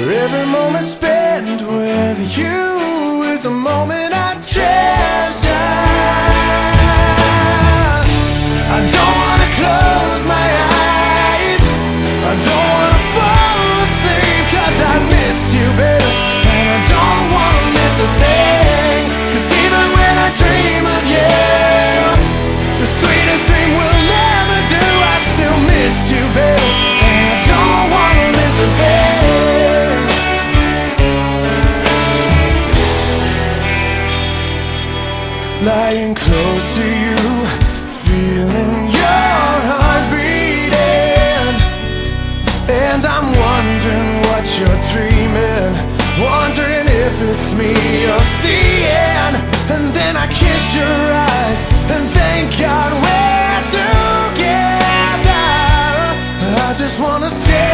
Where every moment spent with you is a moment I treasure. I don't wanna close my eyes. I don't wanna fall asleep 'cause I miss you, baby. And I don't wanna miss a thing. 'Cause even when I dream of you, the sweetest dream will never do. I'd still miss you, baby. lying close to you, feeling your heart beating. And I'm wondering what you're dreaming, wondering if it's me you're seeing. And then I kiss your eyes and thank God we're together. I just wanna stay.